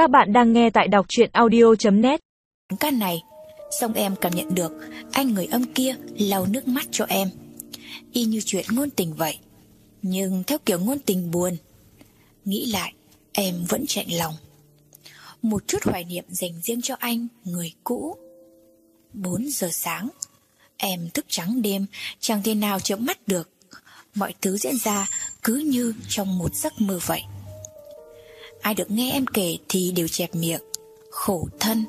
Các bạn đang nghe tại đọc chuyện audio.net Căn này, xong em cảm nhận được anh người âm kia lau nước mắt cho em. Y như chuyện ngôn tình vậy, nhưng theo kiểu ngôn tình buồn. Nghĩ lại, em vẫn chạy lòng. Một chút hoài niệm dành riêng cho anh, người cũ. 4 giờ sáng, em thức trắng đêm, chẳng thể nào chớm mắt được. Mọi thứ diễn ra cứ như trong một giấc mơ vậy. Ai được nghe em kể thì đều chẹp miệng Khổ thân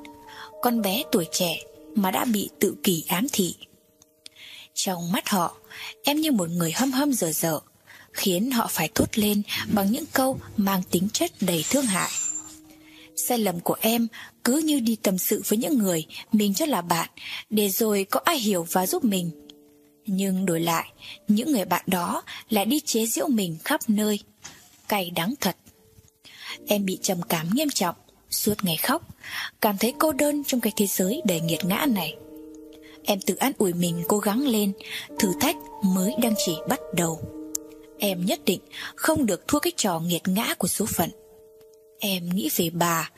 Con bé tuổi trẻ mà đã bị tự kỷ ám thị Trong mắt họ Em như một người hâm hâm dở dở Khiến họ phải thốt lên Bằng những câu mang tính chất đầy thương hại Sai lầm của em cứ như đi tâm sự với những người mình cho là bạn để rồi có ai hiểu và giúp mình. Nhưng đổi lại, những người bạn đó lại đi chế giễu mình khắp nơi. Cay đắng thật. Em bị trầm cảm nghiêm trọng, Suốt ngày khóc, Cảm thấy cô đơn trong cái thế giới đầy nghiệt ngã này. Em tự an ủi mình cố gắng lên, Thử thách mới đang chỉ bắt đầu. Em nhất định không được thua cái trò nghiệt ngã của số phận. Em nghĩ về bà,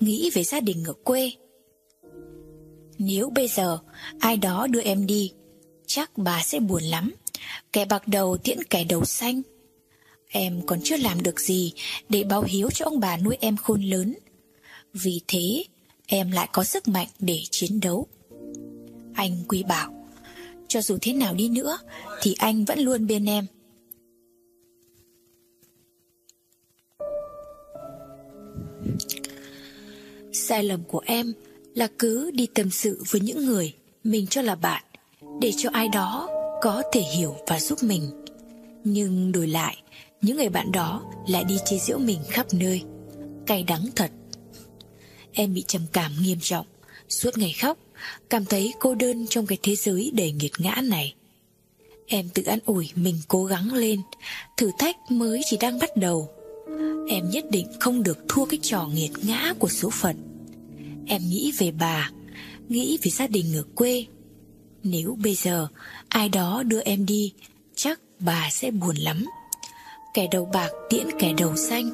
Nghĩ về gia đình ở quê. Nếu bây giờ ai đó đưa em đi, Chắc bà sẽ buồn lắm. Kẻ bạc đầu tiễn kẻ đầu xanh. Em còn chưa làm được gì để báo hiếu cho ông bà nuôi em khôn lớn. Vì thế, em lại có sức mạnh để chiến đấu. Anh quý bảo, cho dù thế nào đi nữa thì anh vẫn luôn bên em. Sai lầm của em là cứ đi tâm sự với những người mình cho là bạn để cho ai đó có thể hiểu và giúp mình. Nhưng đổi lại, những người bạn đó lại đi chế giễu mình khắp nơi. Cay đắng thật. Em bị trầm cảm nghiêm trọng. Suốt ngày khóc Cảm thấy cô đơn trong cái thế giới đầy nghiệt ngã này. Em tự an ủi mình cố gắng lên. Thử thách mới chỉ đang bắt đầu. Em nhất định không được thua cái trò nghiệt ngã của số phận. Em nghĩ về bà Nghĩ về gia đình ở quê. Nếu bây giờ ai đó đưa em đi bà sẽ buồn lắm. Kẻ đầu bạc tiễn kẻ đầu xanh.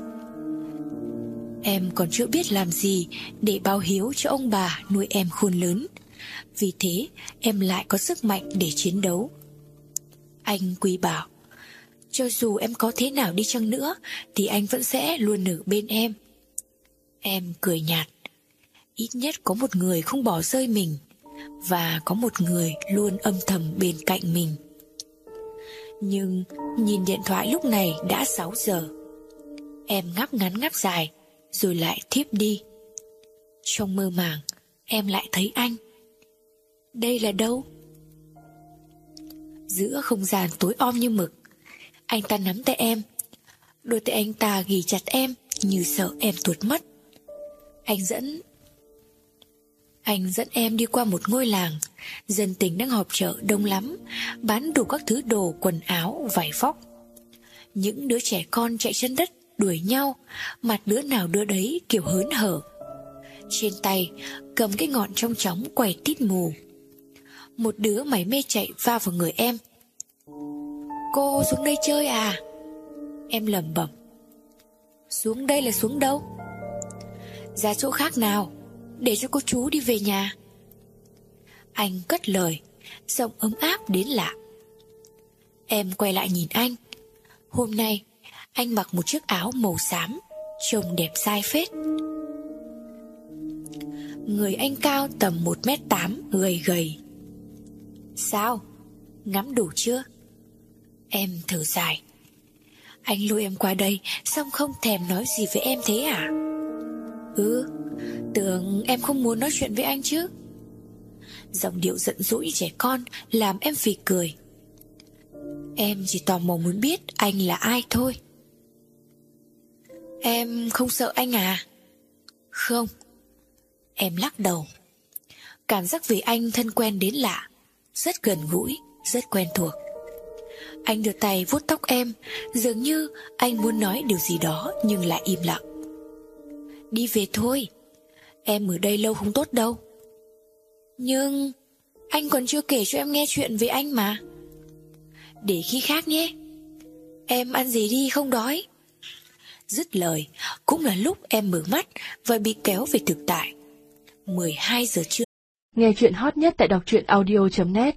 Em còn chưa biết làm gì Để báo hiếu cho ông bà nuôi em khôn lớn. Vì thế, em lại có sức mạnh để chiến đấu. Anh quý bảo, Cho dù em có thế nào đi chăng nữa, Thì anh vẫn sẽ luôn ở bên em. Em cười nhạt, Ít nhất có một người không bỏ rơi mình, Và có một người luôn âm thầm bên cạnh mình nhưng nhìn điện thoại lúc này đã 6 giờ. Em ngáp ngắn ngáp dài, Rồi lại thiếp đi. Trong mơ màng, Em lại thấy anh. Đây là đâu? Giữa không gian tối om như mực, Anh ta nắm tay em. Đôi tay anh ta ghì chặt em Như sợ em tuột mất. Anh dẫn anh dẫn em đi qua một ngôi làng. Dân tình đang họp chợ đông lắm, Bán đủ các thứ đồ, quần áo, Vải vóc. Những đứa trẻ con chạy chân đất Đuổi nhau, Mặt đứa nào đứa đấy kiểu hớn hở. Trên tay, cầm cái ngọn trong chóng quẩy tít mù. Một đứa mày mê chạy va vào người em. Cô xuống đây chơi à? Em lẩm bẩm. Xuống đây là xuống đâu? Ra chỗ khác nào để cho cô chú đi về nhà. Anh cất lời, Giọng ấm áp đến lạ. Em quay lại nhìn anh. Hôm nay, Anh mặc một chiếc áo màu xám, Trông đẹp sai phết. Người anh cao tầm 1m8 Gầy gầy. Sao? Ngắm đủ chưa? Em thở dài. Anh lôi em qua đây, Xong không thèm nói gì với em thế à? Ừ Tưởng em không muốn nói chuyện với anh chứ? Giọng điệu giận dỗi trẻ con Làm em phì cười. Em chỉ tò mò muốn biết Anh là ai thôi. Em không sợ anh à? Không. Em lắc đầu. Cảm giác vì anh thân quen đến lạ. Rất gần gũi, Rất quen thuộc. Anh đưa tay vuốt tóc em, Dường như anh muốn nói điều gì đó Nhưng lại im lặng. Đi về thôi. Em ở đây lâu không tốt đâu. Nhưng Anh còn chưa kể cho em nghe chuyện về anh mà. Để khi khác nhé. Em ăn gì đi không đói. Dứt lời, cũng là lúc em mở mắt và bị kéo về thực tại. 12 giờ trưa. Nghe chuyện hot nhất tại đọc truyện audio.net